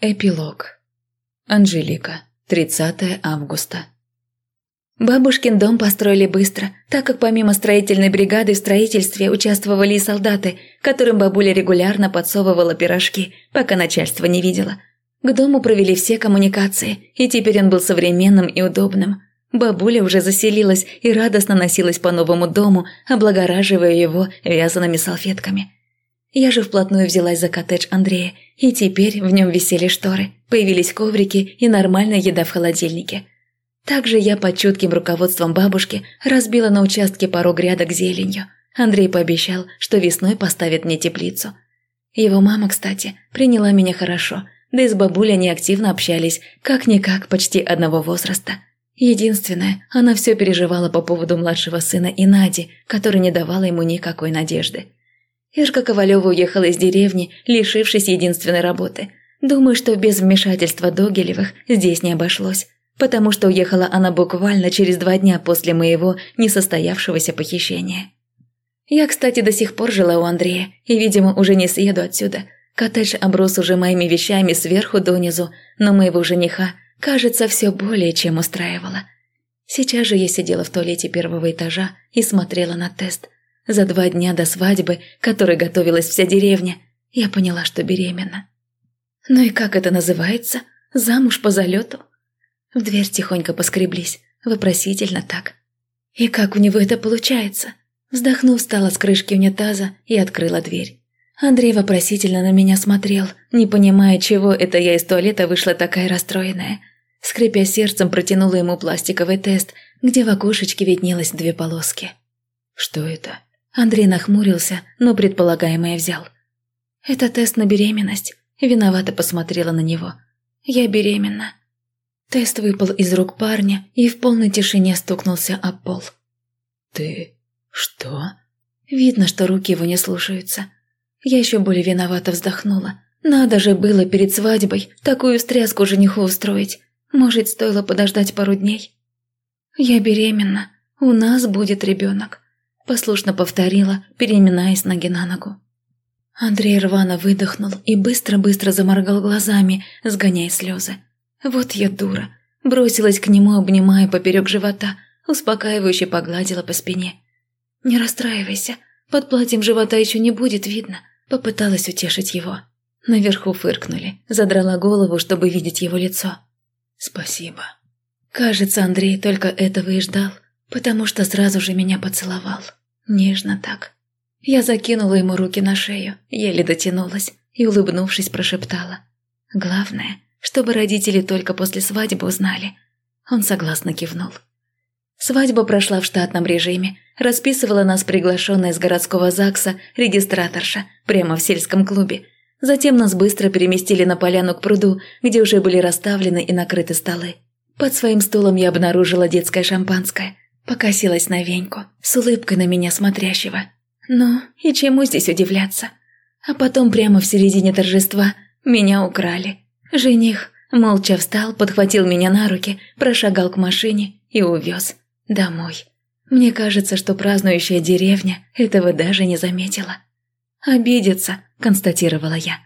Эпилог. Анжелика. 30 августа. Бабушкин дом построили быстро, так как помимо строительной бригады в строительстве участвовали и солдаты, которым бабуля регулярно подсовывала пирожки, пока начальство не видело. К дому провели все коммуникации, и теперь он был современным и удобным. Бабуля уже заселилась и радостно носилась по новому дому, облагораживая его вязаными салфетками – я же вплотную взялась за коттедж Андрея, и теперь в нем висели шторы, появились коврики и нормальная еда в холодильнике. Также я под чутким руководством бабушки разбила на участке пару грядок зеленью. Андрей пообещал, что весной поставит мне теплицу. Его мама, кстати, приняла меня хорошо, да и с бабулей они активно общались, как-никак почти одного возраста. Единственное, она все переживала по поводу младшего сына и Нади, который не давала ему никакой надежды. Ирка Ковалева уехала из деревни, лишившись единственной работы. Думаю, что без вмешательства Догилевых здесь не обошлось, потому что уехала она буквально через два дня после моего несостоявшегося похищения. Я, кстати, до сих пор жила у Андрея и, видимо, уже не съеду отсюда. Коттедж оброс уже моими вещами сверху донизу, но моего жениха, кажется, все более чем устраивало. Сейчас же я сидела в туалете первого этажа и смотрела на тест – за два дня до свадьбы, которой готовилась вся деревня, я поняла, что беременна. Ну и как это называется? Замуж по залету? В дверь тихонько поскреблись, вопросительно так. И как у него это получается? Вздохнув, встала с крышки унитаза и открыла дверь. Андрей вопросительно на меня смотрел, не понимая, чего это я из туалета вышла такая расстроенная. Скрипя сердцем, протянула ему пластиковый тест, где в окошечке виднелось две полоски. «Что это?» Андрей нахмурился, но предполагаемое взял. «Это тест на беременность». Виновато посмотрела на него. «Я беременна». Тест выпал из рук парня и в полной тишине стукнулся об пол. «Ты... что?» Видно, что руки его не слушаются. Я еще более виновато вздохнула. Надо же было перед свадьбой такую стряску жениху устроить. Может, стоило подождать пару дней? Я беременна. У нас будет ребенок послушно повторила, переминаясь ноги на ногу. Андрей рвано выдохнул и быстро-быстро заморгал глазами, сгоняя слезы. Вот я дура. Бросилась к нему, обнимая поперек живота, успокаивающе погладила по спине. «Не расстраивайся, под платьем живота еще не будет видно», попыталась утешить его. Наверху фыркнули, задрала голову, чтобы видеть его лицо. «Спасибо». Кажется, Андрей только этого и ждал, потому что сразу же меня поцеловал. Нежно так. Я закинула ему руки на шею, еле дотянулась и, улыбнувшись, прошептала. «Главное, чтобы родители только после свадьбы узнали». Он согласно кивнул. Свадьба прошла в штатном режиме. Расписывала нас приглашенная из городского ЗАГСа регистраторша прямо в сельском клубе. Затем нас быстро переместили на поляну к пруду, где уже были расставлены и накрыты столы. Под своим стулом я обнаружила детское шампанское – Покосилась на Веньку, с улыбкой на меня смотрящего. Ну, и чему здесь удивляться? А потом прямо в середине торжества меня украли. Жених молча встал, подхватил меня на руки, прошагал к машине и увез домой. Мне кажется, что празднующая деревня этого даже не заметила. «Обидится», – констатировала я.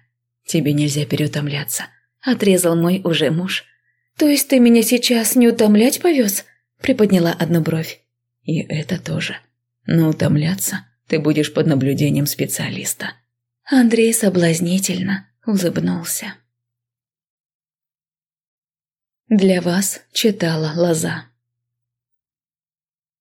«Тебе нельзя переутомляться», – отрезал мой уже муж. «То есть ты меня сейчас не утомлять повез?» Приподняла одну бровь. «И это тоже. Но утомляться ты будешь под наблюдением специалиста». Андрей соблазнительно улыбнулся. Для вас читала Лоза.